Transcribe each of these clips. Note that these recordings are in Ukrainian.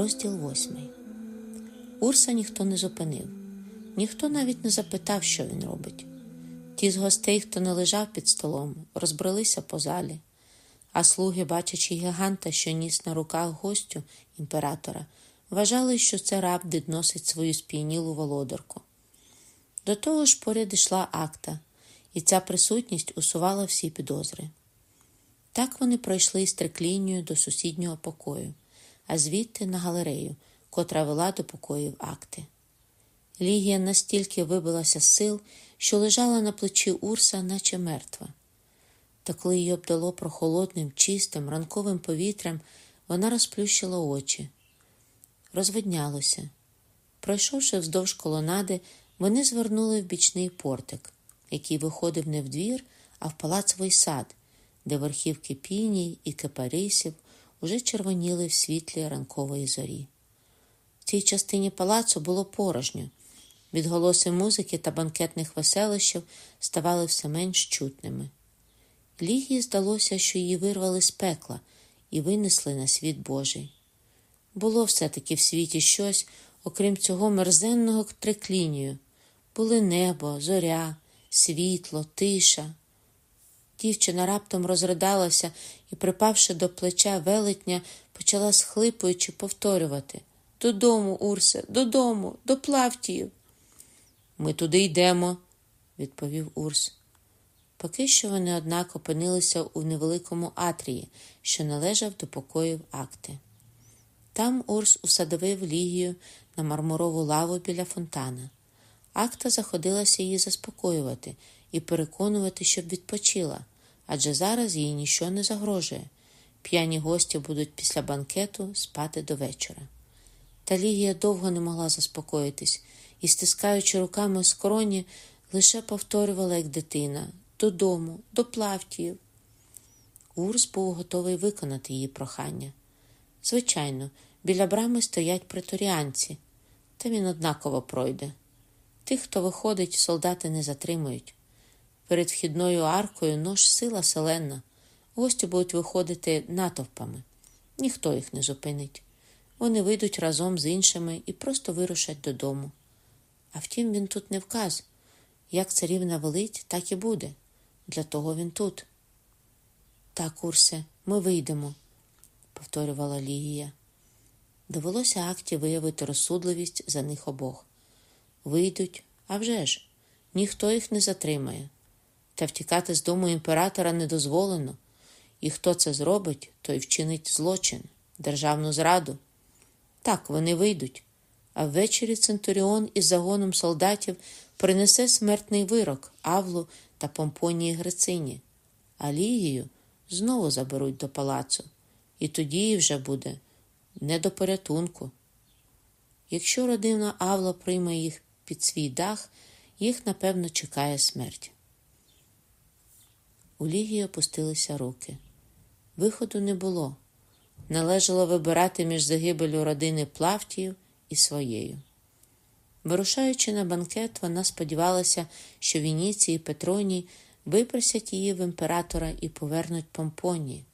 Розділ восьмий. Урса ніхто не зупинив, ніхто навіть не запитав, що він робить. Ті з гостей, хто не лежав під столом, розбралися по залі, а слуги, бачачи гіганта, що ніс на руках гостю імператора, вважали, що це раб носить свою сп'янілу володарку. До того ж поряд йшла акта, і ця присутність усувала всі підозри. Так вони пройшли з триклінією до сусіднього покою а звідти на галерею, котра вела до покоїв акти. Лігія настільки вибилася з сил, що лежала на плечі Урса, наче мертва. Та коли її обдало прохолодним, чистим, ранковим повітрям, вона розплющила очі. Розвиднялося. Пройшовши вздовж колонади, вони звернули в бічний портик, який виходив не в двір, а в палацовий сад, де верхівки піній і кипарисів уже червоніли в світлі ранкової зорі. В цій частині палацу було порожньо. Відголоси музики та банкетних веселищів ставали все менш чутними. Лігії здалося, що її вирвали з пекла і винесли на світ Божий. Було все-таки в світі щось, окрім цього мерзенного триклінію. Були небо, зоря, світло, тиша. Дівчина раптом розридалася і, припавши до плеча велетня, почала схлипуючи повторювати Додому, Урсе, додому, до Плавтіїв. Ми туди йдемо, відповів Урс. Поки що вони, однак, опинилися у невеликому атрії, що належав до покоїв акти. Там Урс усадовив лігію на мармурову лаву біля фонтана. Акта заходилася її заспокоювати і переконувати, щоб відпочила адже зараз їй ніщо не загрожує. П'яні гості будуть після банкету спати до вечора. Та Лігія довго не могла заспокоїтись і, стискаючи руками скроні, лише повторювала, як дитина додому, до Плавтіїв. Урс був готовий виконати її прохання. Звичайно, біля брами стоять преторіанці, та він однаково пройде. Тих, хто виходить, солдати не затримують. Перед вхідною аркою нож сила селена. Гості будуть виходити натовпами. Ніхто їх не зупинить. Вони вийдуть разом з іншими і просто вирушать додому. А втім, він тут не вказ. Як царівна велить, так і буде. Для того він тут. Так, Урсе, ми вийдемо, повторювала Лігія. Довелося акті виявити розсудливість за них обох. Вийдуть, а вже ж, ніхто їх не затримає. Та втікати з дому імператора не дозволено, і хто це зробить, той вчинить злочин, державну зраду. Так, вони вийдуть, а ввечері Центуріон із загоном солдатів принесе смертний вирок Авлу та Помпонії Грицині, а Лігію знову заберуть до палацу, і тоді вже буде не до порятунку. Якщо родина Авла прийме їх під свій дах, їх напевно чекає смерть. У Лігії опустилися руки. Виходу не було. Належало вибирати між загибелю родини Плавтіїв і своєю. Вирушаючи на банкет, вона сподівалася, що Вініцій і Петроній випросять її в імператора і повернуть помпонії.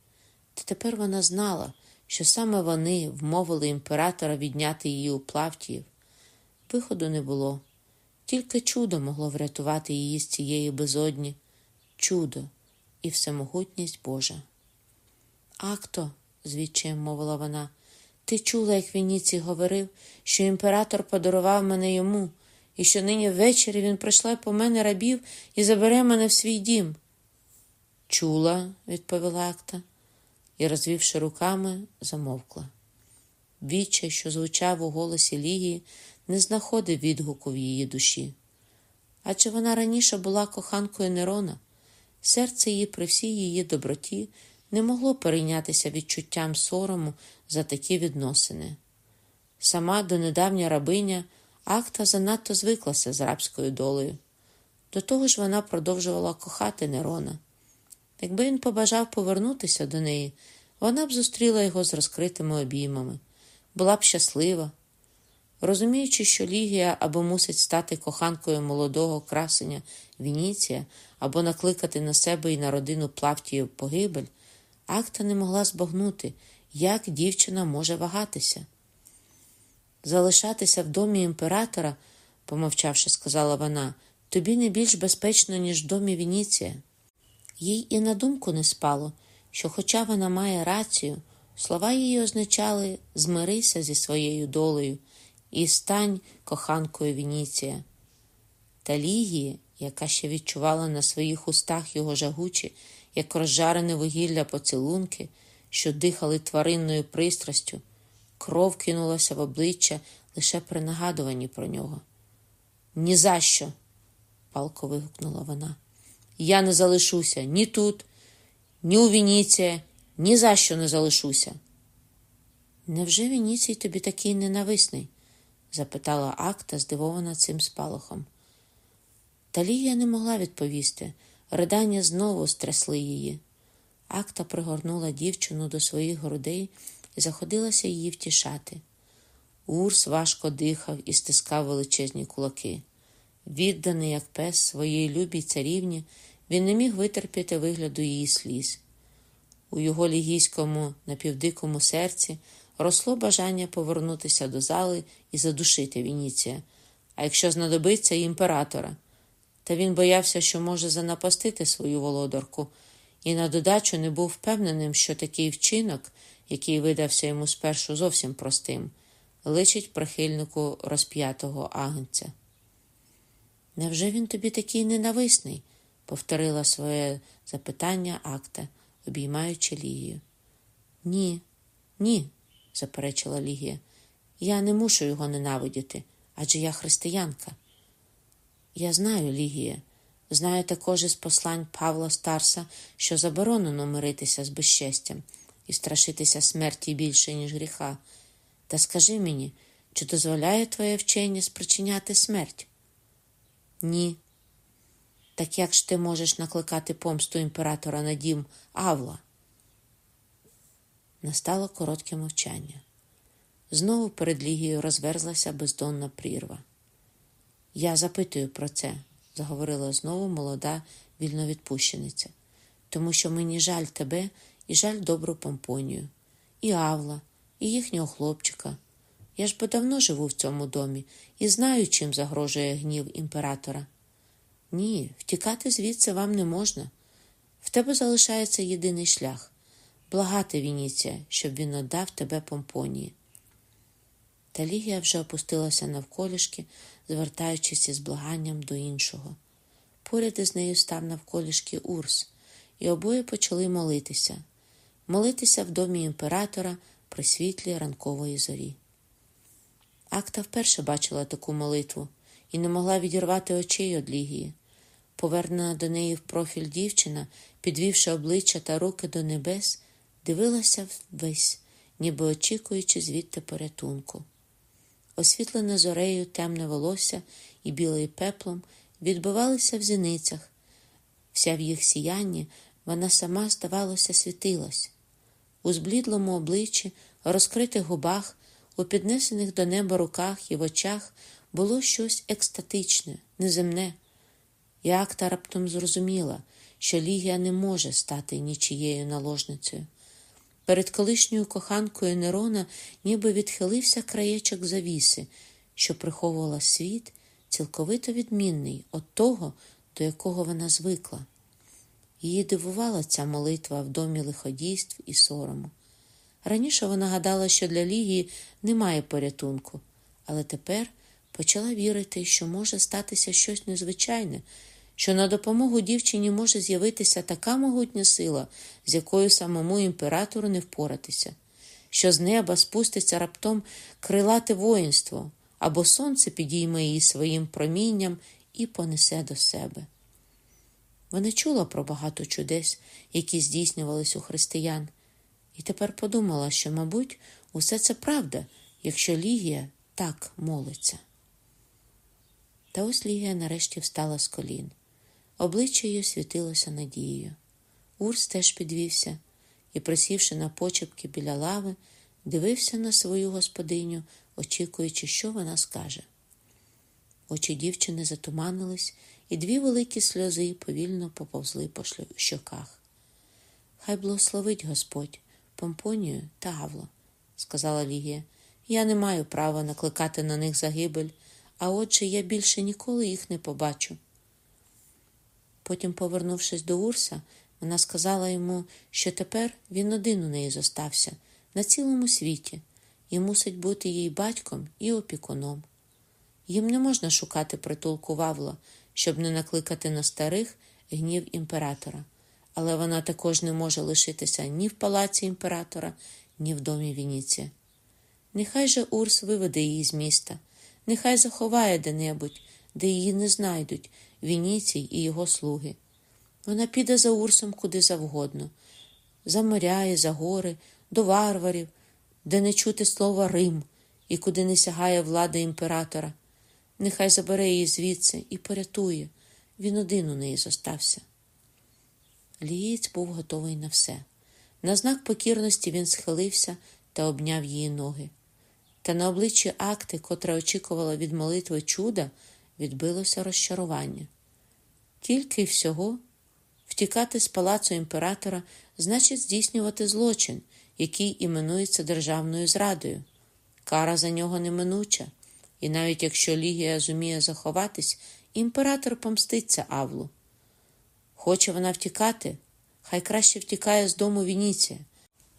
Та тепер вона знала, що саме вони вмовили імператора відняти її у Плавтіїв. Виходу не було. Тільки чудо могло врятувати її з цієї безодні. Чудо і всемогутність Божа. Акто, звідчаєм мовила вона, ти чула, як Вініцій говорив, що імператор подарував мене йому, і що нині ввечері він прийшла по мене рабів і забере мене в свій дім. Чула, відповіла акта, і, розвівши руками, замовкла. Відчай, що звучав у голосі Лігії, не знаходив відгуку в її душі. Адже вона раніше була коханкою Нерона, Серце її при всій її доброті не могло перейнятися відчуттям сорому за такі відносини. Сама донедавня рабиня акта занадто звиклася з рабською долею. До того ж вона продовжувала кохати Нерона. Якби він побажав повернутися до неї, вона б зустріла його з розкритими обіймами, була б щаслива. Розуміючи, що Лігія або мусить стати коханкою молодого красення Вініція, або накликати на себе і на родину Плавтіїв погибель, акта не могла збагнути, як дівчина може вагатися. Залишатися в домі імператора, помовчавши, сказала вона, тобі не більш безпечно, ніж в домі Вініція. Їй і на думку не спало, що, хоча вона має рацію, слова її означали змирися зі своєю долею і стань коханкою Вініція. Та Лігії, яка ще відчувала на своїх устах його жагучі, як розжарене вугілля поцілунки, що дихали тваринною пристрастю, кров кинулася в обличчя лише при нагадуванні про нього. «Ні за що!» – палко вигукнула вона. Я не залишуся ні тут, ні у Вініція, ні за що не залишуся. Невже Вініцій тобі такий ненависний? Запитала Акта, здивована цим спалахом. Та Лія не могла відповісти. Ридання знову стрясли її. Акта пригорнула дівчину до своїх грудей і заходилася її втішати. Урс важко дихав і стискав величезні кулаки. Відданий, як пес своїй любій царівні, він не міг витерпіти вигляду її сліз. У його лігійському напівдикому серці росло бажання повернутися до зали і задушити Вініція, а якщо знадобиться імператора. Та він боявся, що може занапастити свою володарку, і на додачу не був впевненим, що такий вчинок, який видався йому спершу зовсім простим, личить прихильнику розп'ятого агнця. Невже він тобі такий ненависний? повторила своє запитання акта, обіймаючи Лігію. Ні, ні, заперечила Лігія. Я не мушу його ненавидіти, адже я християнка. Я знаю, Лігія, знаю також із послань Павла Старса, що заборонено миритися з безчестям і страшитися смерті більше, ніж гріха. Та скажи мені, чи дозволяє твоє вчення спричиняти смерть? Ні. Так як ж ти можеш накликати помсту імператора на дім Авла? Настало коротке мовчання. Знову перед Лігією розверзлася бездонна прірва. Я запитую про це, заговорила знову молода вільновідпущениця, тому що мені жаль тебе і жаль добру помпонію, і Авла, і їхнього хлопчика. Я ж бо давно живу в цьому домі і знаю, чим загрожує гнів імператора. Ні, втікати звідси вам не можна. В тебе залишається єдиний шлях благати Вініція, щоб він отдав тебе помпонії. Та Лігія вже опустилася навколішки, звертаючись із благанням до іншого. Поряд із нею став навколішки Урс, і обоє почали молитися, молитися в домі імператора при світлі ранкової зорі. Акта вперше бачила таку молитву і не могла відірвати очей від Лігії. Повернена до неї в профіль дівчина, підвівши обличчя та руки до небес, дивилася ввесь, ніби очікуючи звідти порятунку. Освітлене зорею темне волосся і білий пеплом відбивалися в зіницях. Вся в їх сіянні вона сама, здавалося, світилась. У зблідлому обличчі, розкритих губах, у піднесених до неба руках і в очах було щось екстатичне, неземне. І акта раптом зрозуміла, що Лігія не може стати нічією наложницею. Перед колишньою коханкою Нерона ніби відхилився краєчок завіси, що приховувала світ, цілковито відмінний від того, до якого вона звикла. Її дивувала ця молитва в домі лиходійств і сорому. Раніше вона гадала, що для Лігії немає порятунку, але тепер почала вірити, що може статися щось незвичайне, що на допомогу дівчині може з'явитися така могутня сила, з якою самому імператору не впоратися, що з неба спуститься раптом крилате воїнство, або сонце підійме її своїм промінням і понесе до себе. Вона чула про багато чудес, які здійснювались у християн, і тепер подумала, що, мабуть, усе це правда, якщо Лігія так молиться. Та ось Лігія нарешті встала з колін. Обличчя її світилося надією. Урс теж підвівся і, присівши на почепки біля лави, дивився на свою господиню, очікуючи, що вона скаже. Очі дівчини затуманились, і дві великі сльози повільно поповзли по щоках. Хай благословить Господь Помпонію та Авло, сказала Лігія, Я не маю права накликати на них загибель, а отже, я більше ніколи їх не побачу. Потім, повернувшись до Урса, вона сказала йому, що тепер він один у неї зостався на цілому світі і мусить бути їй батьком і опікуном. Їм не можна шукати притулку Вавла, щоб не накликати на старих гнів імператора, але вона також не може лишитися ні в палаці імператора, ні в домі Вініція. Нехай же Урс виведе її з міста, нехай заховає де-небудь, де її не знайдуть Вініцій і його слуги. Вона піде за Урсом куди завгодно, за моря і за гори, до варварів, де не чути слова Рим і куди не сягає влада імператора. Нехай забере її звідси і порятує. Він один у неї зостався. Лієць був готовий на все. На знак покірності він схилився та обняв її ноги. Та на обличчі акти, котра очікувала від молитви чуда, відбилося розчарування. Тільки й всього втікати з палацу імператора значить здійснювати злочин, який іменується державною зрадою. Кара за нього неминуча, і навіть якщо Лігія зуміє заховатись, імператор помститься Авлу. Хоче вона втікати, хай краще втікає з дому Вініція.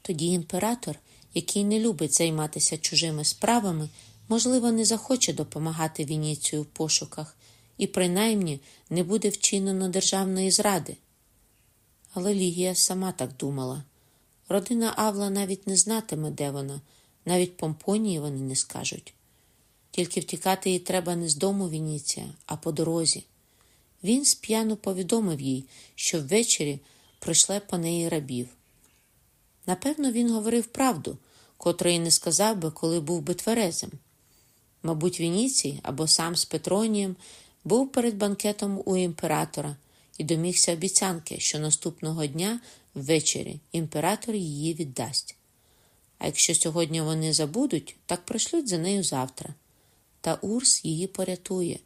Тоді імператор, який не любить займатися чужими справами, можливо, не захоче допомагати Вініцію в пошуках і принаймні не буде вчинено державної зради. Але Лігія сама так думала. Родина Авла навіть не знатиме, де вона, навіть помпонії вони не скажуть. Тільки втікати їй треба не з дому Вініція, а по дорозі. Він сп'яно повідомив їй, що ввечері прийшле по неї рабів. Напевно, він говорив правду, котрої не сказав би, коли був би тверезим. Мабуть, Вініцій або сам з Петронієм був перед банкетом у імператора і домігся обіцянки, що наступного дня ввечері імператор її віддасть. А якщо сьогодні вони забудуть, так пришлють за нею завтра. Та Урс її порятує.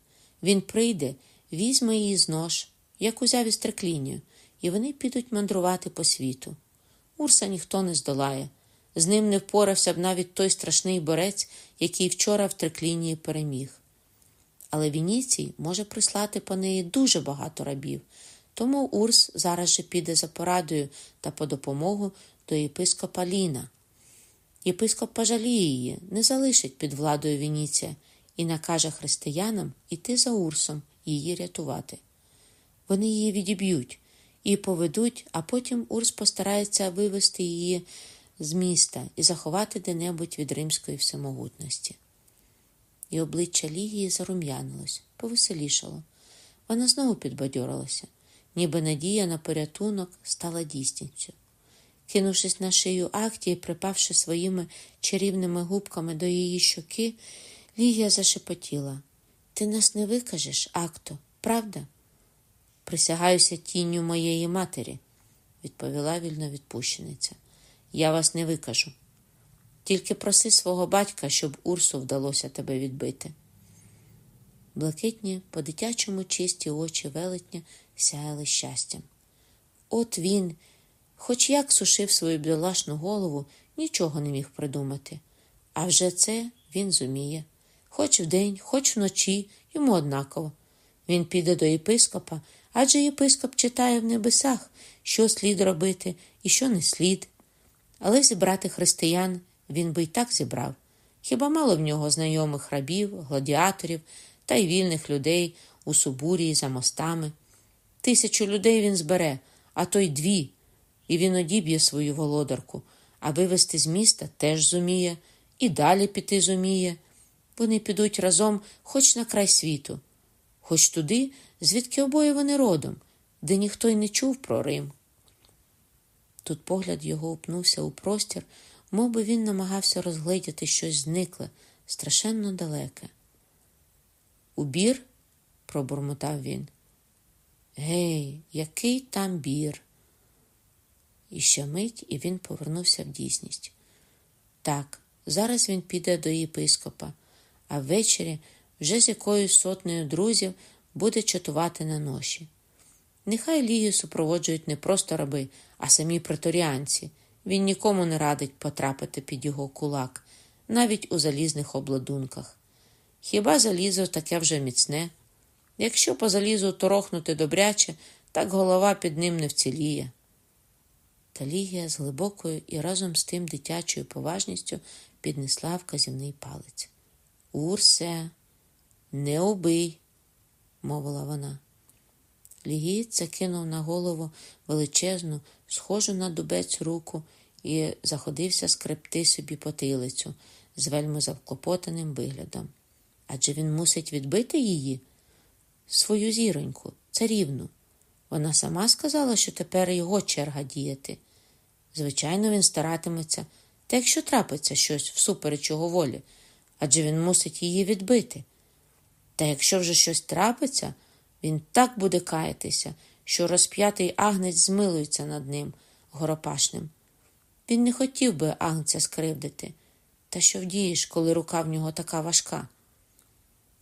Він прийде, візьме її з нож, як узяв із треклінію, і вони підуть мандрувати по світу. Урса ніхто не здолає. З ним не впорався б навіть той страшний борець, який вчора в треклінії переміг. Але Вініцій може прислати по неї дуже багато рабів, тому Урс зараз же піде за порадою та по допомогу до єпископа Ліна. Єпископ пожаліє її, не залишить під владою Вініція і накаже християнам іти за Урсом її рятувати. Вони її відіб'ють і поведуть, а потім Урс постарається вивести її з міста і заховати де-небудь від римської всемогутності. І обличчя Лігії зарум'янилось, повеселішало. Вона знову підбадьорилася, ніби надія на порятунок стала дійсністю. Кинувшись на шию акті і припавши своїми чарівними губками до її щоки, Лігія зашепотіла. Ти нас не викажеш, акто, правда? Присягаюся тінню моєї матері, відповіла вільновідпущениця. Я вас не викажу. Тільки проси свого батька, щоб Урсу вдалося тебе відбити. Блакитні, по дитячому чисті очі велетня сяяли щастям. От він, хоч як сушив свою бідолашну голову, нічого не міг придумати. А вже це він зуміє. Хоч вдень, хоч вночі, йому однаково. Він піде до єпископа, адже єпископ читає в небесах, що слід робити і що не слід. Але зібрати християн він би й так зібрав. Хіба мало в нього знайомих рабів, гладіаторів та й вільних людей у Субурії за мостами? Тисячу людей він збере, а то й дві, і він одіб'є свою володарку, а вивезти з міста теж зуміє, і далі піти зуміє. Вони підуть разом хоч на край світу, хоч туди, звідки обоє вони родом, де ніхто й не чув про Рим. Тут погляд його упнувся у простір, мов би він намагався розгледіти щось зникле, страшенно далеке. Убір? пробурмотав він. Гей, який там бір? І ще мить, і він повернувся в дійсність. Так, зараз він піде до єпископа, а ввечері вже з якоюсь сотнею друзів буде чатувати на ноші. Нехай Лігію супроводжують не просто раби, а самі преторіанці. Він нікому не радить потрапити під його кулак, навіть у залізних обладунках. Хіба залізо таке вже міцне? Якщо по залізу торохнути добряче, так голова під ним не вціліє. Та Лігія з глибокою і разом з тим дитячою поважністю піднесла вказівний палець. Урсе, не убий, мовила вона. Лігієць кинув на голову величезну, схожу на дубець руку і заходився скребти собі потилицю з вельми завклопотаним виглядом. Адже він мусить відбити її, свою зіроньку, царівну. Вона сама сказала, що тепер його черга діяти. Звичайно, він старатиметься, та якщо трапиться щось всупереч його волі, адже він мусить її відбити. Та якщо вже щось трапиться, він так буде каятися, що розп'ятий агнець змилується над ним, горопашним. Він не хотів би агнця скривдити. Та що вдієш, коли рука в нього така важка?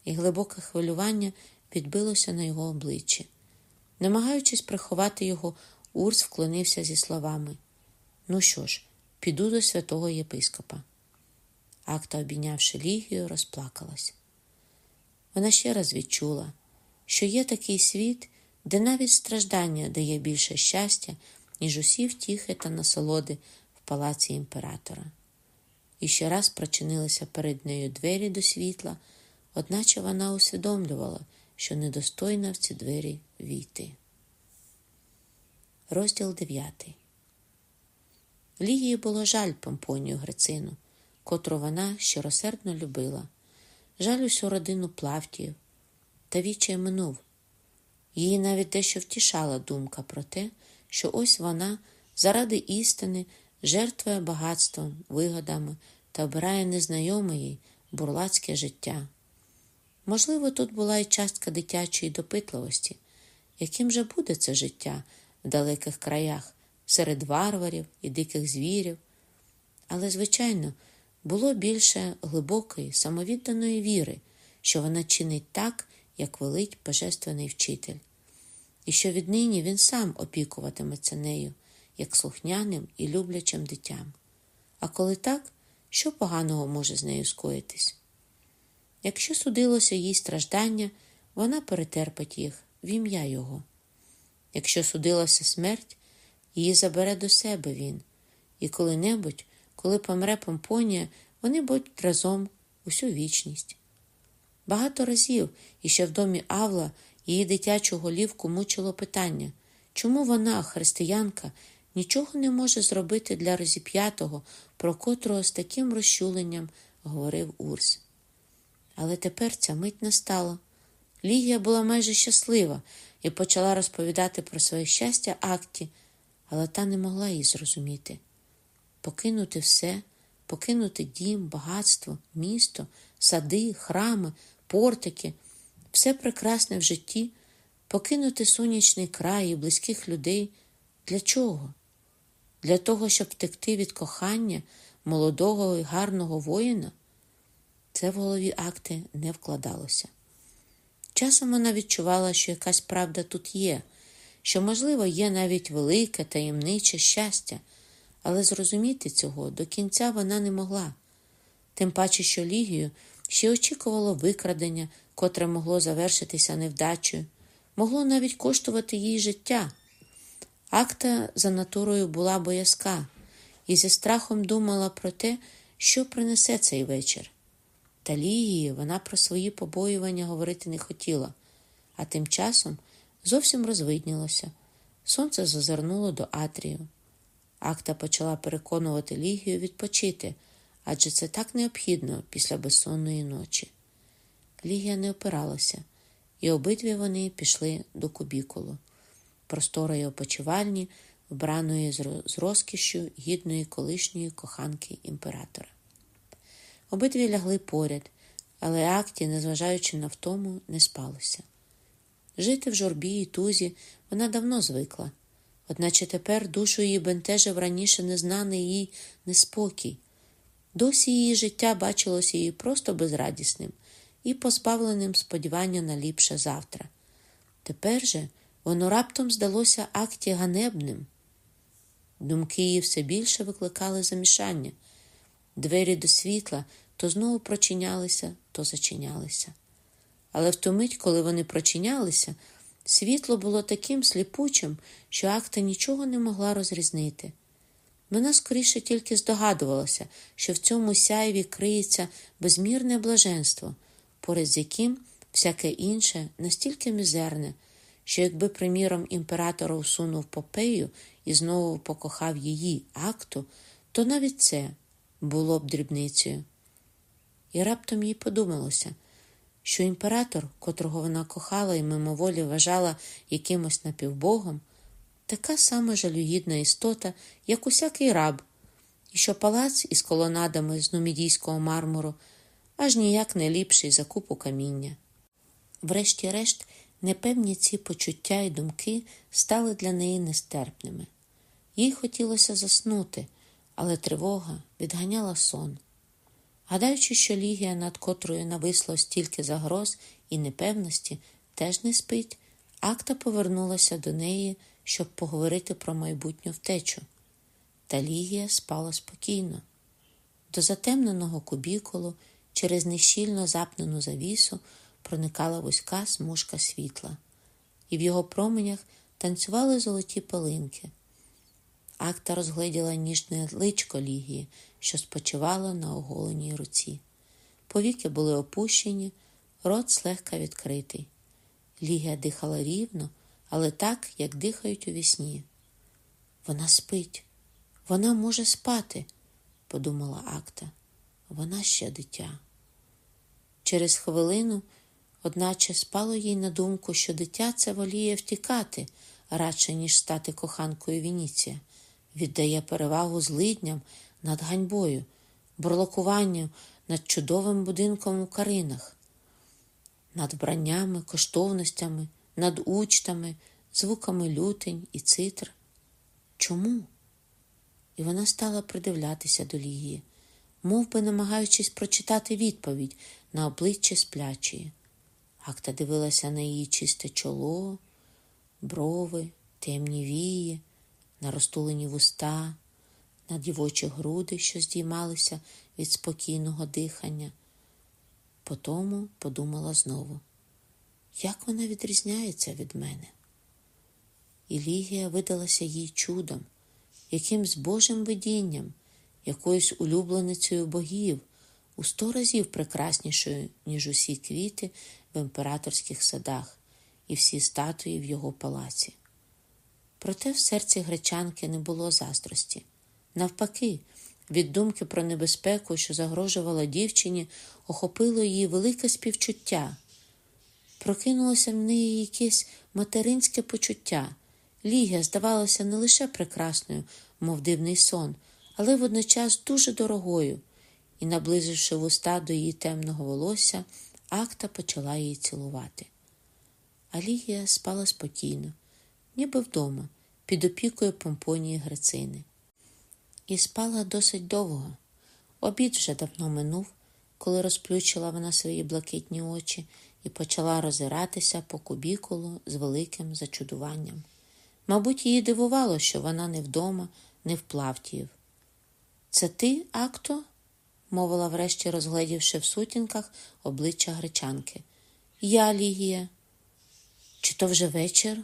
І глибоке хвилювання відбилося на його обличчі. Намагаючись приховати його, Урс вклонився зі словами Ну що ж, піду до святого єпископа. Акта, обійнявши лігію, розплакалась. Вона ще раз відчула, що є такий світ, де навіть страждання дає більше щастя, ніж усі втіхи та насолоди в палаці імператора. І ще раз прочинилися перед нею двері до світла, одначе вона усвідомлювала, що недостойна в ці двері війти. Розділ 9 Лігії було жаль Помпонію Грицину, котру вона щиросердно любила, жаль усю родину Плавтіїв, та вічай минув. Її навіть дещо втішала думка про те, що ось вона заради істини жертвує багатством, вигодами та обирає незнайоме їй бурлацьке життя. Можливо, тут була і частка дитячої допитливості, яким же буде це життя в далеких краях, серед варварів і диких звірів. Але, звичайно, було більше глибокої, самовідданої віри, що вона чинить так, як велить божественний вчитель, і що віднині він сам опікуватиметься нею, як слухняним і люблячим дитям. А коли так, що поганого може з нею скоїтись? Якщо судилося їй страждання, вона перетерпить їх в ім'я Його. Якщо судилася смерть, її забере до себе він, і коли-небудь, коли помре Помпонія, вони будуть разом усю вічність. Багато разів іще в домі Авла її дитячу голівку мучило питання, чому вона, християнка, нічого не може зробити для розіп'ятого, про котрого з таким розчуленням говорив Урс. Але тепер ця мить настала. Лігія була майже щаслива і почала розповідати про своє щастя акті, але та не могла її зрозуміти. Покинути все, покинути дім, багатство, місто, сади, храми, портики, все прекрасне в житті, покинути сонячний край і близьких людей. Для чого? Для того, щоб втекти від кохання молодого і гарного воїна? Це в голові акти не вкладалося. Часом вона відчувала, що якась правда тут є, що, можливо, є навіть велике таємниче щастя, але зрозуміти цього до кінця вона не могла. Тим паче, що Лігію ще очікувало викрадення, котре могло завершитися невдачею, могло навіть коштувати їй життя. Акта за натурою була боязка і зі страхом думала про те, що принесе цей вечір. Та Лігії вона про свої побоювання говорити не хотіла, а тим часом зовсім розвиднілося. Сонце зазирнуло до Атрію. Акта почала переконувати Лігію відпочити, адже це так необхідно після безсонної ночі. Лігія не опиралася, і обидві вони пішли до кубікулу, просторої опочивальні, вбраної з розкішю гідної колишньої коханки імператора. Обидві лягли поряд, але акті, незважаючи на втому, не спалося. Жити в журбі і тузі вона давно звикла, одначе тепер душу її бентежив раніше незнаний їй неспокій. Досі її життя бачилося їй просто безрадісним і позбавленим сподівання на ліпше завтра. Тепер же воно раптом здалося акті ганебним. Думки її все більше викликали замішання. Двері до світла то знову прочинялися, то зачинялися. Але в ту мить, коли вони прочинялися, світло було таким сліпучим, що акта нічого не могла розрізнити. Вона скоріше тільки здогадувалася, що в цьому сяєві криється безмірне блаженство, поряд з яким всяке інше настільки мізерне, що якби, приміром, імператор усунув попею і знову покохав її акту, то навіть це було б дрібницею. І раптом їй подумалося, що імператор, котрого вона кохала і мимоволі вважала якимось напівбогом, така сама жалюгідна істота, як усякий раб, і що палац із колонадами з нумідійського мармуру аж ніяк не ліпший за купу каміння. Врешті-решт, непевні ці почуття і думки стали для неї нестерпними. Їй хотілося заснути, але тривога відганяла сон. Гадаючи, що Лігія, над котрою нависло стільки загроз і непевності, теж не спить, акта повернулася до неї, щоб поговорити про майбутню втечу. Та Лігія спала спокійно. До затемненого кубікулу через нещільно запнену завісу проникала вузька смужка світла, і в його променях танцювали золоті пилинки. Акта розгледіла ніжне личко Лігії, що спочивало на оголеній руці. Повіки були опущені, рот злегка відкритий. Лігія дихала рівно, але так, як дихають у вісні. Вона спить, вона може спати, подумала Акта. Вона ще дитя. Через хвилину, одначе, спало їй на думку, що дитя це воліє втікати радше, ніж стати коханкою Вініція, віддає перевагу злидням над ганьбою, бурлакуванням над чудовим будинком у каринах, над вбраннями, коштовностями, над учтами, звуками лютень і цитр. Чому? І вона стала придивлятися до Лігії, мов би намагаючись прочитати відповідь на обличчя сплячої. Акта дивилася на її чисте чоло, брови, темні вії, на розтулені вуста, на дівочі груди, що здіймалися від спокійного дихання. Потому подумала знову, як вона відрізняється від мене. І Лігія видалася їй чудом, якимсь Божим видінням, якоюсь улюбленицею богів, у сто разів прекраснішою, ніж усі квіти в імператорських садах і всі статуї в його палаці. Проте в серці гречанки не було заздрості. Навпаки, від думки про небезпеку, що загрожувала дівчині, охопило її велике співчуття. Прокинулося в неї якесь материнське почуття. Лігія здавалася не лише прекрасною, мов дивний сон, але водночас дуже дорогою, і, наблизивши вуста до її темного волосся, акта почала її цілувати. А Лігія спала спокійно, ніби вдома, під опікою помпонії Грицини. І спала досить довго. Обід вже давно минув, коли розплющила вона свої блакитні очі і почала розиратися по кубікулу з великим зачудуванням. Мабуть, її дивувало, що вона не вдома, не в Плавтіїв. Це ти, акто? мовила врешті, розгледівши в сутінках обличчя гречанки. Я, Лігія. Чи то вже вечір?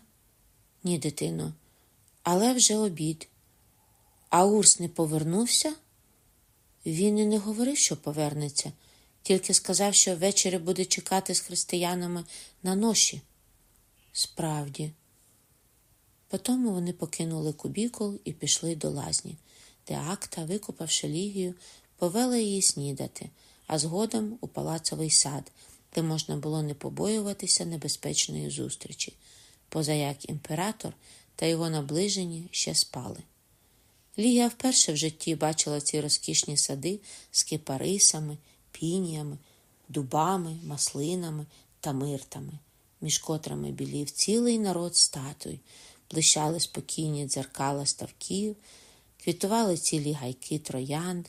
Ні, дитино, але вже обід. А Урс не повернувся? Він і не говорив, що повернеться, тільки сказав, що ввечері буде чекати з християнами на ноші. Справді. Потому вони покинули кубікул і пішли до лазні, де акта, викупавши лігію, повела її снідати, а згодом у палацовий сад, де можна було не побоюватися небезпечної зустрічі, позаяк імператор та його наближені ще спали. Лігія вперше в житті бачила ці розкішні сади з кипарисами, пініями, дубами, маслинами та миртами, між котрами білів цілий народ статуй, блищали спокійні дзеркала ставків, квітували цілі гайки троянд,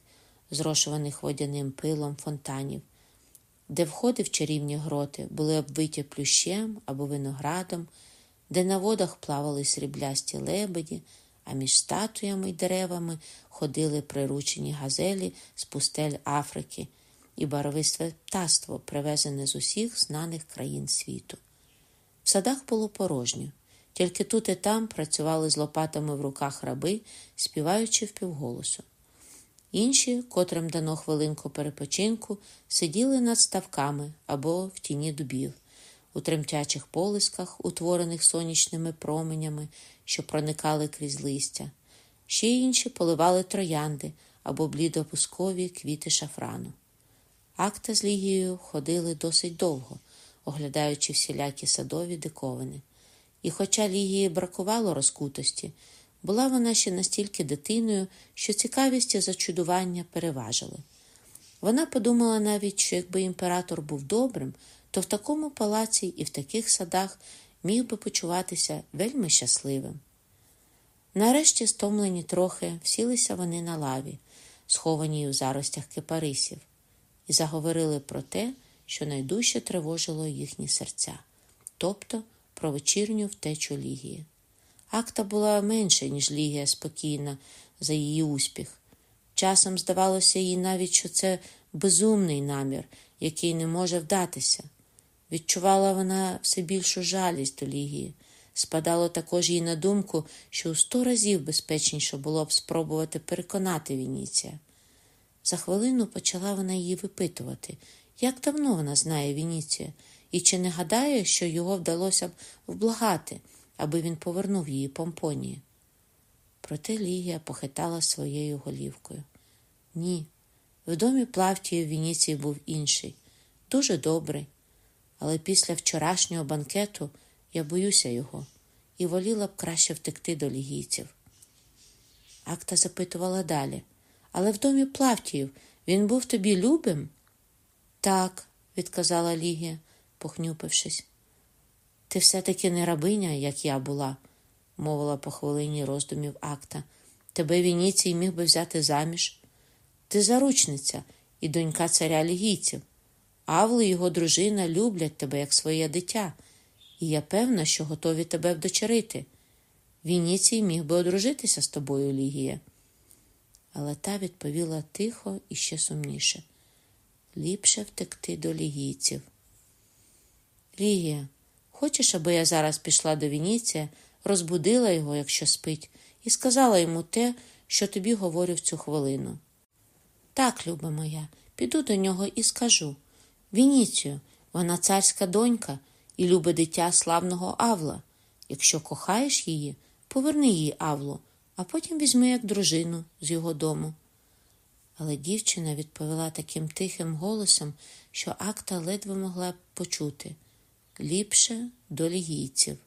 зрошуваних водяним пилом фонтанів, де входи в чарівні гроти були оббиті плющем або виноградом, де на водах плавали сріблясті лебеді, а між статуями й деревами ходили приручені газелі з пустель Африки і барвисте птаство, привезене з усіх знаних країн світу. В садах було порожньо, тільки тут і там працювали з лопатами в руках раби, співаючи впівголосу. Інші, котрим дано хвилинку перепочинку, сиділи над ставками або в тіні дубів, у тремтячих полисках, утворених сонячними променями, що проникали крізь листя. Ще інші поливали троянди або блідопускові квіти шафрану. Акта з Лігією ходили досить довго, оглядаючи всілякі садові диковини. І, хоча Лігії бракувало розкутості, була вона ще настільки дитиною, що цікавість і зачудування переважили. Вона подумала навіть, що якби імператор був добрим, то в такому палаці і в таких садах міг би почуватися вельми щасливим. Нарешті, стомлені трохи, всілися вони на лаві, схованій у заростях кипарисів, і заговорили про те, що найдужче тривожило їхні серця, тобто про вечірню втечу Лігії. Акта була менше, ніж Лігія спокійна за її успіх. Часом здавалося їй навіть, що це безумний намір, який не може вдатися. Відчувала вона все більшу жалість до Лігії. Спадало також їй на думку, що у сто разів безпечніше було б спробувати переконати Вініція. За хвилину почала вона її випитувати, як давно вона знає Вініція, і чи не гадає, що його вдалося б вблагати, аби він повернув її помпонії. Проте Лігія похитала своєю голівкою. Ні, в домі Плавтії в Вініції був інший, дуже добрий. Але після вчорашнього банкету я боюся його і воліла б краще втекти до лігійців. Акта запитувала далі, але в домі Плавтіїв він був тобі любим? Так, відказала Лігія, похнюпившись. Ти все-таки не рабиня, як я була, мовила по хвилині роздумів акта. Тебе Вініцій міг би взяти заміж. Ти заручниця і донька царя лігійців. Авли і його дружина люблять тебе як своє дитя, і я певна, що готові тебе вдочерити. Вініцій міг би одружитися з тобою, Лігія. Але та відповіла тихо і ще сумніше ліпше втекти до лігійців. Лігія, хочеш, аби я зараз пішла до Вініція, розбудила його, якщо спить, і сказала йому те, що тобі говорю в цю хвилину. Так, люба моя, піду до нього і скажу. Вініцію, вона царська донька і любе дитя славного Авла. Якщо кохаєш її, поверни їй Авлу, а потім візьми як дружину з його дому. Але дівчина відповіла таким тихим голосом, що акта ледве могла почути ліпше до лігійців.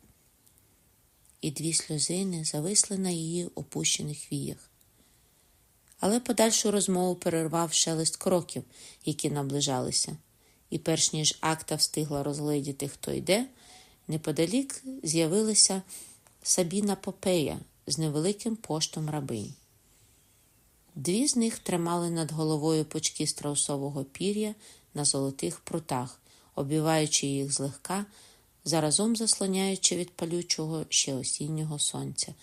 І дві сльозини зависли на її опущених віях. Але подальшу розмову перервав шелест кроків, які наближалися і, перш ніж акта встигла розгледіти, хто йде, неподалік з'явилася Сабіна Попея з невеликим поштом рабинь. Дві з них тримали над головою пучки страусового пір'я на золотих прутах, обіваючи їх злегка, заразом заслоняючи від палючого ще осіннього сонця.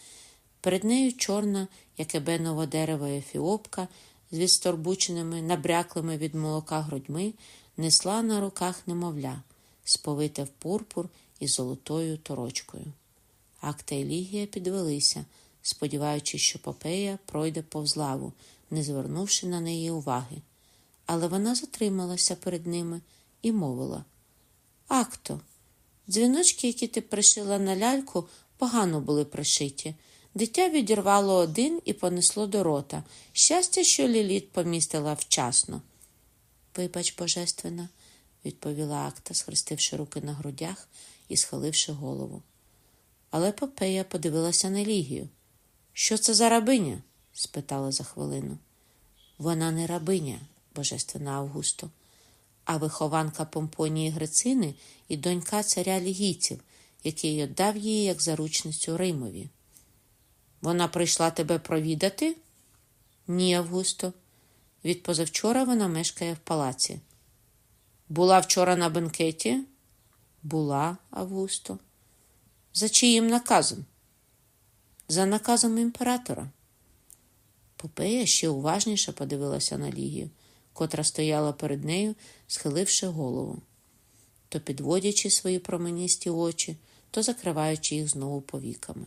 Перед нею чорна, як ебенове дерево ефіопка з відсторбученими, набряклими від молока грудьми, несла на руках немовля, сповите в пурпур із золотою торочкою. Акта і Лігія підвелися, сподіваючись, що Попея пройде повз лаву, не звернувши на неї уваги. Але вона затрималася перед ними і мовила Акто, дзвіночки, які ти пришила на ляльку, погано були пришиті. Дитя відірвало один і понесло до рота. Щастя, що Ліліт помістила вчасно. Вибач, божественна, відповіла Акта, схрестивши руки на грудях і схиливши голову. Але Попея подивилася на Лігію. Що це за рабиня? спитала за хвилину. Вона не рабиня, божественна Августо, а вихованка Помпонії Грицини і донька царя лігійців, який віддав її як заручницю Римові. Вона прийшла тебе провідати? Ні, Августо. Від позавчора вона мешкає в палаці. Була вчора на бенкеті? Була, Августо. За чиїм наказом? за наказом імператора. Попея ще уважніше подивилася на Лігію, котра стояла перед нею, схиливши голову, то підводячи свої променісті очі, то закриваючи їх знову повіками.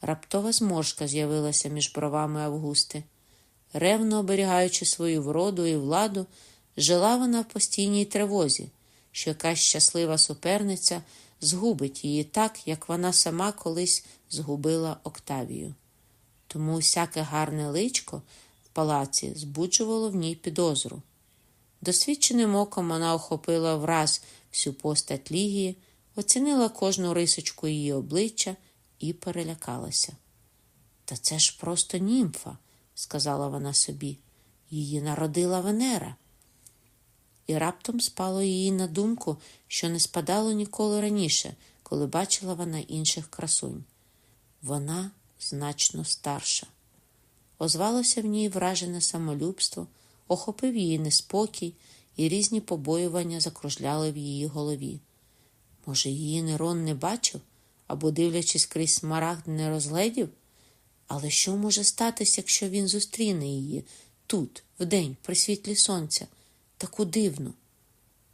Раптова зморшка з'явилася між бровами Августи. Ревно оберігаючи свою вроду і владу, жила вона в постійній тривозі, що якась щаслива суперниця згубить її так, як вона сама колись згубила Октавію. Тому всяке гарне личко в палаці збуджувало в ній підозру. Досвідченим оком вона охопила враз всю постать Лігії, оцінила кожну рисочку її обличчя і перелякалася. Та це ж просто німфа, сказала вона собі. Її народила Венера. І раптом спало їй на думку, що не спадало ніколи раніше, коли бачила вона інших красунь. Вона значно старша. Озвалося в ній вражене самолюбство, охопив її неспокій, і різні побоювання закружляли в її голові. Може, її Нерон не бачив або, дивлячись крізь смарагд, не розгледів? Але що може статися, якщо він зустріне її тут, вдень, при світлі сонця, таку дивну?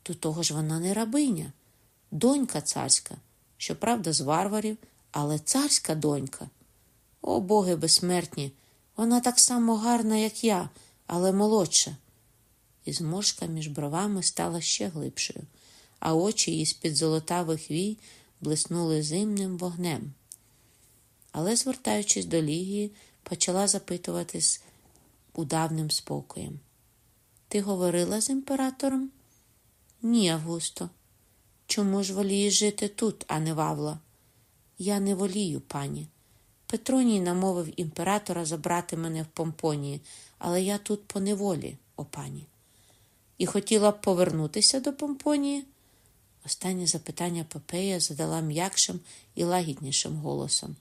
До того ж вона не рабиня, донька царська, щоправда, з варварів, але царська донька. О боги безсмертні, вона так само гарна, як я, але молодша. І зморшка між бровами стала ще глибшою, а очі її з-під золотавих вій блиснули зимним вогнем. Але, звертаючись до Лігії, почала запитуватись удавним спокоєм. Ти говорила з імператором? Ні, Августо. Чому ж волієш жити тут, а не Вавла? Я не волію, пані. Петроній намовив імператора забрати мене в Помпонії, але я тут по неволі, о пані. І хотіла б повернутися до Помпонії? Останнє запитання Попея задала м'якшим і лагіднішим голосом,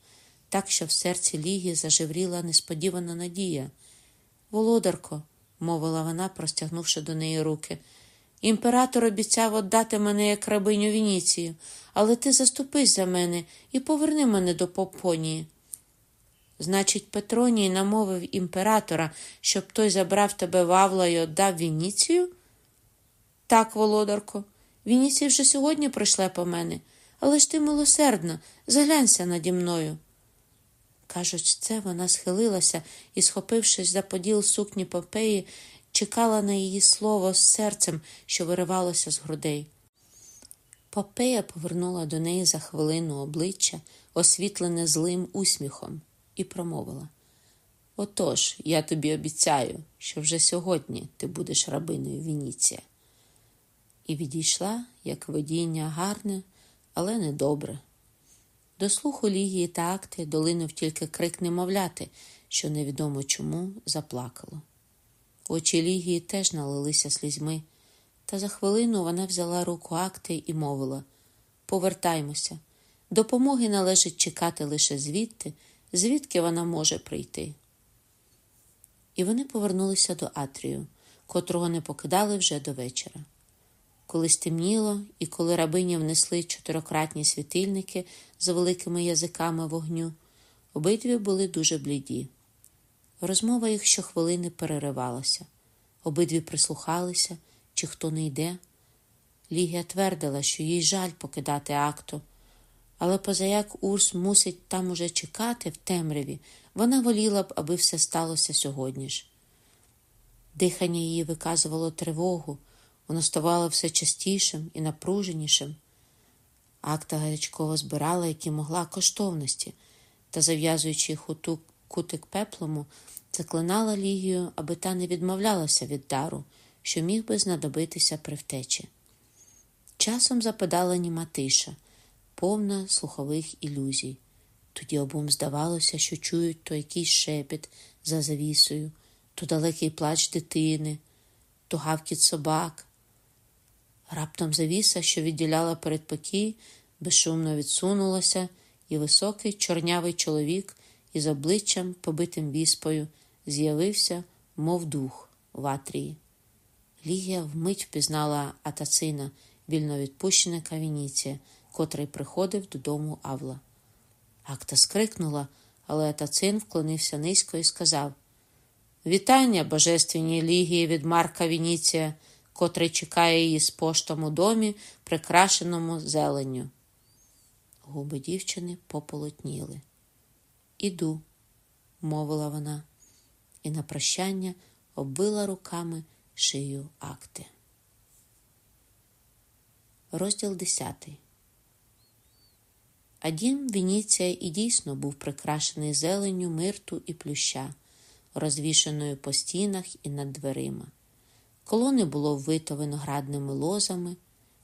так що в серці Ліги зажевріла несподівана надія. Володарко, мовила вона, простягнувши до неї руки, імператор обіцяв отдати мене як рабиню Вініцію, але ти заступись за мене і поверни мене до Помпонії. Значить, Петроній намовив імператора, щоб той забрав тебе Вавла і отдав Вініцію? Так, володарко, Вініцій вже сьогодні прийшла по мене, але ж ти милосердна, заглянься наді мною. Кажуть, це вона схилилася і, схопившись за поділ сукні Попеї, чекала на її слово з серцем, що виривалося з грудей. Попея повернула до неї за хвилину обличчя, освітлене злим усміхом і промовила Отож, я тобі обіцяю, що вже сьогодні ти будеш рабиною Вініція. І відійшла, як видіння гарне, але недобре. До слуху Лігії та акти долинув тільки крик немовляти, що невідомо чому заплакало. Очі Лігії теж налилися слізьми, та за хвилину вона взяла руку акти і мовила Повертаймося, допомоги належить чекати лише звідти, звідки вона може прийти. І вони повернулися до Атрію, котрого не покидали вже до вечора. Коли стемніло, і коли рабині внесли чотирикратні світильники за великими язиками вогню, обидві були дуже бліді. Розмова їх щохвилини переривалася, обидві прислухалися, чи хто не йде. Лігія твердила, що їй жаль покидати акту. Але позаяк Урс мусить там уже чекати в темряві, вона воліла б, аби все сталося сьогодні ж. Дихання її виказувало тривогу, воно ставало все частішим і напруженішим. Акта гарячково збирала, які могла коштовності, та, зав'язуючи їх у кутик пеплому, заклинала Лігію, аби та не відмовлялася від дару, що міг би знадобитися при втечі. Часом западала німа тиша повна слухових ілюзій. Тоді обом здавалося, що чують то якийсь шепіт за завісою, то далекий плач дитини, то гавкіт собак. Раптом завіса, що відділяла передпокій, безшумно відсунулася, і високий чорнявий чоловік із обличчям, побитим віспою, з'явився, мов дух в Атрії. Лігія вмить впізнала Атацина, вільновідпущеника Вініція, котрий приходив додому Авла. Акта скрикнула, але Атацин вклонився низько і сказав Вітання Божественній Лігії від Марка Вініція, котрий чекає її з поштом у домі, прикрашеному зеленню. Губи дівчини пополотніли. Іду, мовила вона, і на прощання оббила руками шию акти. Розділ десятий. А дім Вініція і дійсно був прикрашений зеленню мирту і плюща, розвішеною по стінах і над дверима. Колони було ввито виноградними лозами,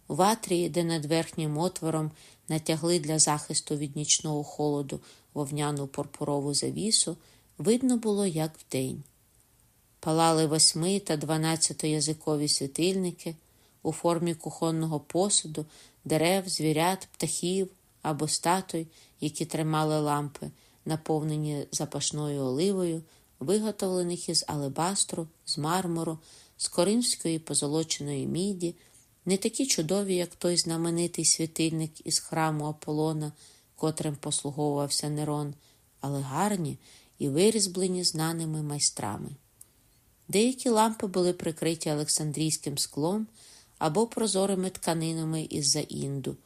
в атрії, де над верхнім отвором натягли для захисту від нічного холоду вовняну пурпурову завісу, видно було, як вдень. Палали восьми та дванадцятоязикові світильники у формі кухонного посуду, дерев, звірят, птахів або статуй, які тримали лампи, наповнені запашною оливою, виготовлених із алебастру, з мармуру, з коринфської позолоченої міді, не такі чудові, як той знаменитий світильник із храму Аполлона, котрим послуговувався Нерон, але гарні і вирізблені знаними майстрами. Деякі лампи були прикриті Олександрійським склом або прозорими тканинами із-за інду.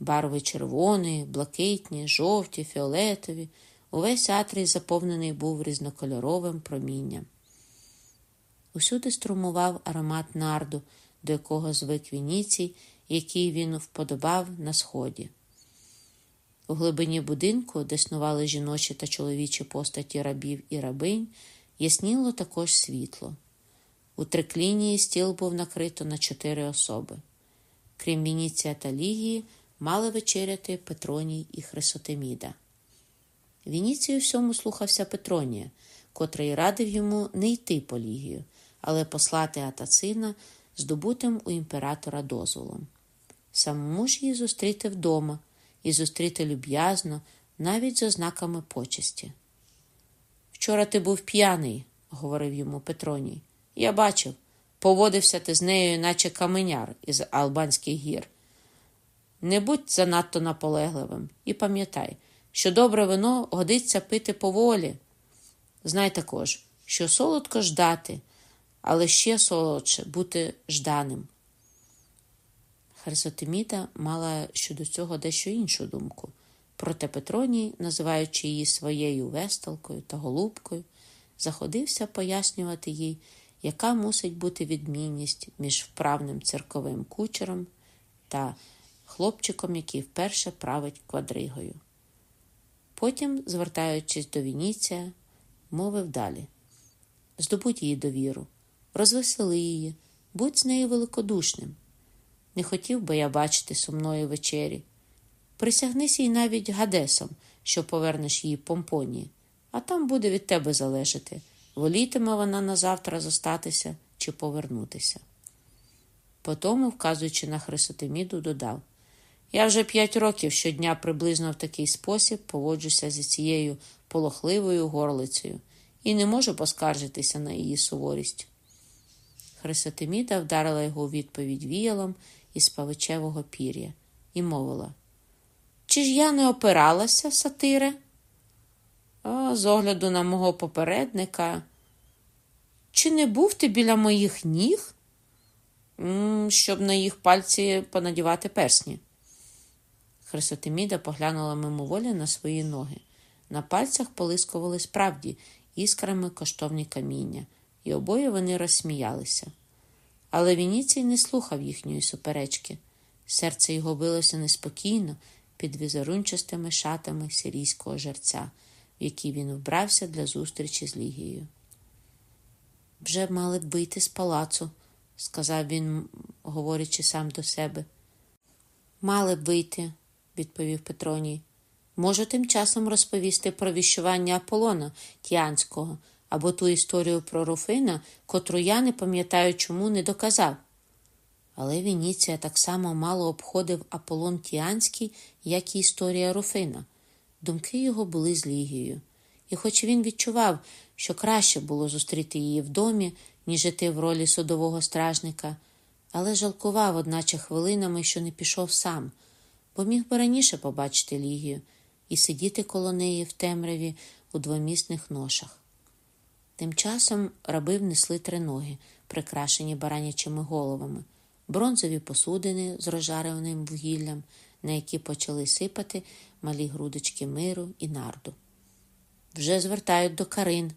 Барви червоні, блакитні, жовті, фіолетові. Увесь атрій заповнений був різнокольоровим промінням. Усюди струмував аромат нарду, до якого звик Вініцій, який він вподобав на сході. У глибині будинку, де снували жіночі та чоловічі постаті рабів і рабинь, ясніло також світло. У триклінії стіл був накрито на чотири особи. Крім Вініція та Лігії, мали вечеряти Петроній і Хрисотеміда. Вініцій у всьому слухався Петронія, котрий радив йому не йти по Лігію, але послати Атацина здобутим у імператора дозволом. Самому ж її зустріти вдома і зустріти люб'язно, навіть з ознаками почесті. Вчора ти був п'яний, говорив йому Петроній. Я бачив, поводився ти з нею, наче каменяр із Албанських гір. Не будь занадто наполегливим і пам'ятай, що добре вино годиться пити поволі. Знай також, що солодко ждати, але ще солодше бути жданим. Хрисотиміда мала щодо цього дещо іншу думку. Проте Петроній, називаючи її своєю весталкою та голубкою, заходився пояснювати їй, яка мусить бути відмінність між вправним церковим кучером та хлопчиком, який вперше править квадригою. Потім, звертаючись до Вініція, мовив далі здобудь її довіру, розвесели її, будь з нею великодушним. Не хотів би я бачити сумної вечері. Присягнися їй навіть Гадесом, що повернеш її помпонії, а там буде від тебе залежати, волітиме вона назавтра зостатися чи повернутися. Потому, вказуючи на Хрисотеміду, додав Я вже п'ять років щодня приблизно в такий спосіб поводжуся зі цією полохливою горлицею і не можу поскаржитися на її суворість. Хрисотеміда вдарила його у відповідь віялом із павичевого пір'я і мовила чи ж я не опиралася, сатире? А з огляду на мого попередника, чи не був ти біля моїх ніг, щоб на їх пальці понадівати персні? Хрисотеміда поглянула мимоволі на свої ноги. На пальцях полискували справді іскрами коштовні каміння, і обоє вони розсміялися. Але Вініцій не слухав їхньої суперечки. Серце його билося неспокійно під візерунчастими шатами сирійського жерця, в які він вбрався для зустрічі з Лігією. Вже мали б вийти з палацу, сказав він, говорячи сам до себе. Мали б вийти, відповів Петроній. Можу тим часом розповісти про віщування Аполлона Тіанського або ту історію про Руфина, котру я не пам'ятаю, чому не доказав. Але Вініція так само мало обходив Аполлон Тіанський, як і історія Руфина. Думки його були з Лігією. І хоч він відчував, що краще було зустріти її в домі, ніж жити в ролі судового стражника, але жалкував, одначе хвилинами, що не пішов сам, бо міг би раніше побачити Лігію, і сидіти коло неї в темряві у двомісних ношах. Тим часом раби внесли три ноги, прикрашені баранячими головами, бронзові посудини з розжареним вугіллям, на які почали сипати малі грудочки миру і нарду. Вже звертають до Карин,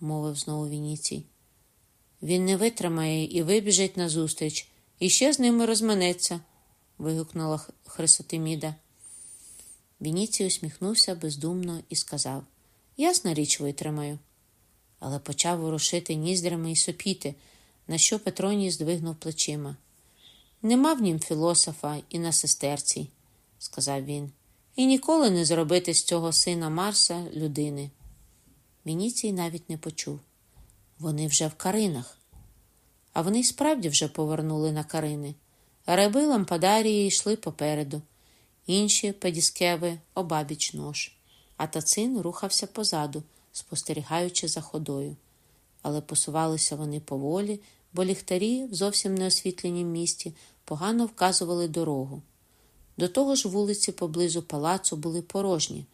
мовив знову Вініцій. Він не витримає і вибіжить назустріч, і ще з ними розминеться, вигукнула Хрисотиміда. Вініцій усміхнувся бездумно і сказав Ясна річ витримаю. Але почав ворушити ніздрями і сопіти, на що Петроній здвигнув плечима. Нема в нім філософа і на сестерці, сказав він, і ніколи не зробити з цього сина Марса людини. Вініцій навіть не почув. Вони вже в каринах. А вони справді вже повернули на карини. Раби лампадарії йшли попереду, інші педіскеви обабіч нож, а тацин рухався позаду, спостерігаючи за ходою. Але посувалися вони поволі, бо ліхтарі в зовсім неосвітленім місті погано вказували дорогу. До того ж, вулиці поблизу палацу були порожні,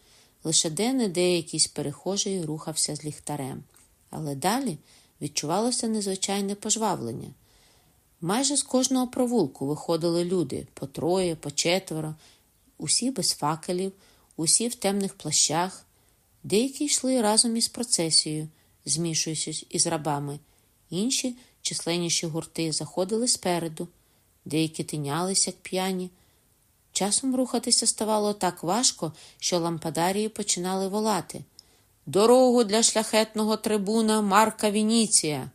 лише де-не-де якийсь перехожий рухався з ліхтарем. Але далі відчувалося незвичайне пожвавлення. Майже з кожного провулку виходили люди по троє, по четверо, усі без факелів, усі в темних плащах. Деякі йшли разом із процесією, змішуючись із рабами, інші, численніші гурти, заходили спереду, деякі тинялися, як п'яні. Часом рухатися ставало так важко, що лампадарії починали волати. Дорогу для шляхетного трибуна Марка Вініція.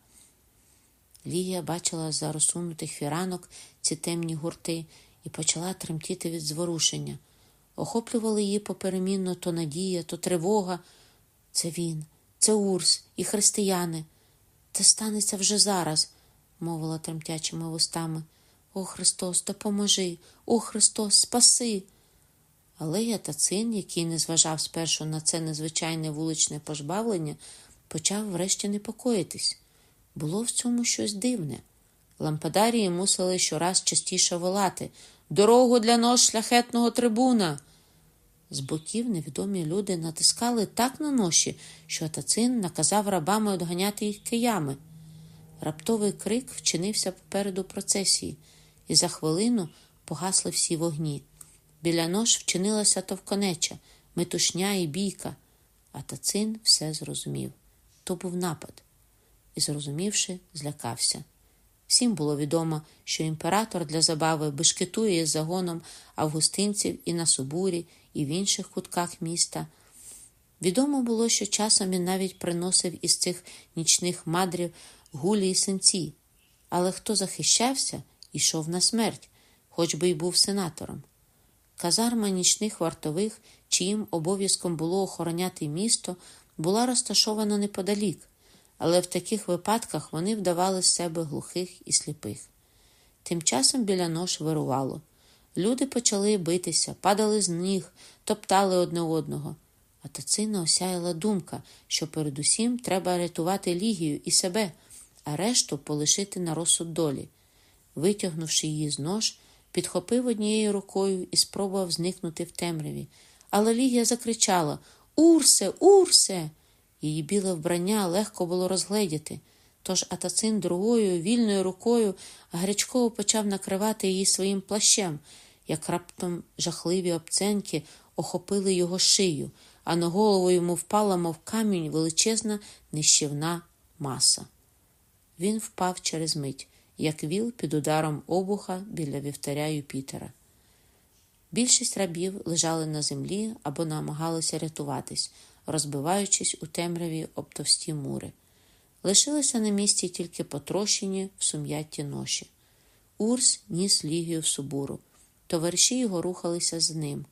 Лігія бачила за розсунутих фіранок ці темні гурти і почала тремтіти від зворушення. Охоплювали її поперемінно то надія, то тривога. Це він, це Урс і християни. Це станеться вже зараз, мовила тремтячими вустами. О Христос, допоможи, о Христос, спаси. Але Ятацин, який не зважав спершу на це незвичайне вуличне пожбавлення, почав врешті непокоїтись. Було в цьому щось дивне. Лампадарії мусили щораз частіше волати Дорогу для нож шляхетного трибуна. З боків невідомі люди натискали так на ноші, що Атацин наказав рабами одганяти їх киями. Раптовий крик вчинився попереду процесії, і за хвилину погасли всі вогні. Біля нож вчинилася товконеча, метушня і бійка, а Тацин все зрозумів. То був напад. І, зрозумівши, злякався. Всім було відомо, що імператор для забави бешкетує із загоном августинців і на Субурі, і в інших кутках міста. Відомо було, що часом він навіть приносив із цих нічних мадрів гулі й синці, але хто захищався, йшов на смерть, хоч би й був сенатором. Казарма нічних вартових, чиїм обов'язком було охороняти місто, була розташована неподалік, але в таких випадках вони вдавали з себе глухих і сліпих. Тим часом біля нож вирувало. Люди почали битися, падали з ніг, топтали одне одного. А Тацина осяяла думка, що передусім треба рятувати Лігію і себе, а решту полишити на розсуд долі. Витягнувши її з нож, підхопив однією рукою і спробував зникнути в темряві. Але Лігія закричала Урсе, Урсе! Її біле вбрання легко було розгледіти. Тож Атацин другою вільною рукою гарячково почав накривати її своїм плащем, як раптом жахливі обценьки охопили його шию, а на голову йому впала, мов камінь, величезна нищівна маса. Він впав через мить як віл під ударом обуха біля вівтаря Юпітера. Більшість рабів лежали на землі або намагалися рятуватись, розбиваючись у темряві об товсті мури. Лишилися на місці тільки потрощені в сум'ятті ноші. Урс ніс лігію в субуру. Товариші його рухалися з ним,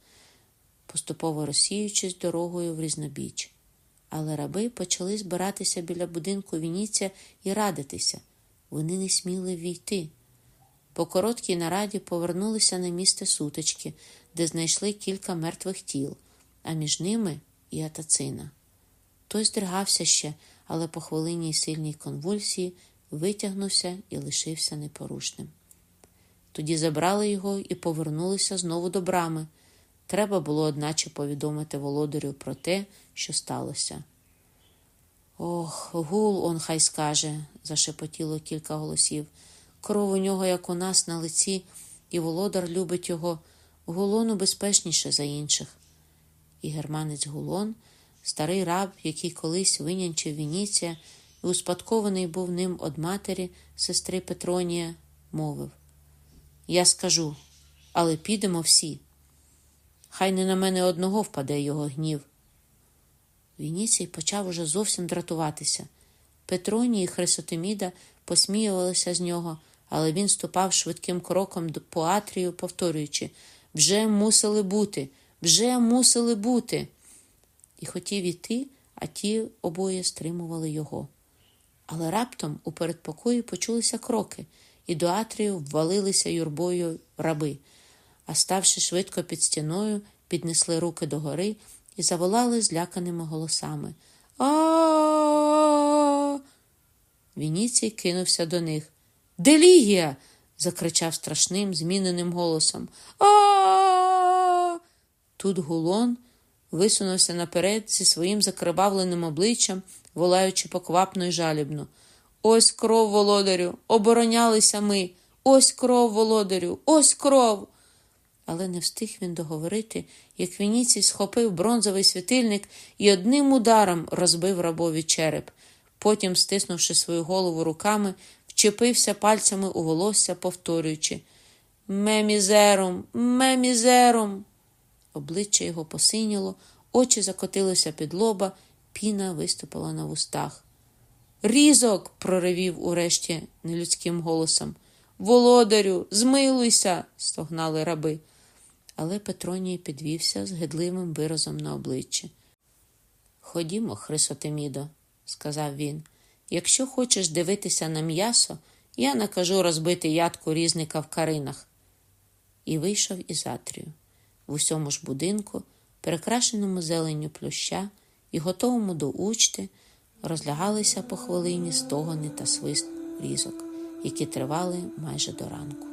поступово розсіючись дорогою в різнобіч. Але раби почали збиратися біля будинку Вініця і радитися, вони не сміли війти. По короткій нараді повернулися на місце сутички, де знайшли кілька мертвих тіл, а між ними і атацина. Той здригався ще, але по хвилині сильній конвульсії витягнувся і лишився непорушним. Тоді забрали його і повернулися знову до брами. Треба було одначе повідомити володарю про те, що сталося. Ох, гул он хай скаже, зашепотіло кілька голосів. Кров у нього, як у нас, на лиці, і володар любить його. Гулону безпечніше за інших. І германець Гулон, старий раб, який колись винянчив Вініція і успадкований був ним од матері, сестри Петронія, мовив Я скажу, але підемо всі. Хай не на мене одного впаде його гнів. Вініцій почав уже зовсім дратуватися. Петроній і Хрисотиміда посміювалися з нього, але він ступав швидким кроком по Атрію, повторюючи вже мусили бути, вже мусили бути. І хотів іти, а ті обоє стримували його. Але раптом у передпокої почулися кроки, і до Атрію ввалилися юрбою раби, а ставши швидко під стіною, піднесли руки догори і заволали зляканими голосами. а Вініцій кинувся до них. Делігія. закричав страшним, зміненим голосом. а Тут гулон висунувся наперед зі своїм закривавленим обличчям, волаючи поквапно й жалібно. Ось кров, володарю, оборонялися ми. Ось кров, володарю, ось кров. Але не встиг він договорити, як Вініцій схопив бронзовий світильник і одним ударом розбив рабові череп. Потім, стиснувши свою голову руками, вчепився пальцями у волосся, повторюючи Мемізерум, мемізерум. Обличчя його посиніло, очі закотилися під лоба, піна виступила на вустах. Різок. проривів урешті нелюдським голосом. Володарю, змилуйся, стогнали раби. Але Петроній підвівся з гидливим виразом на обличчі. Ходімо, Хрисотемідо, сказав він. Якщо хочеш дивитися на м'ясо, я накажу розбити ядку різника в каринах. І вийшов із Атрію. В усьому ж будинку, перекрашеному зеленню плюща і готовому до учти, розлягалися по хвилині стогони та свист різок, які тривали майже до ранку.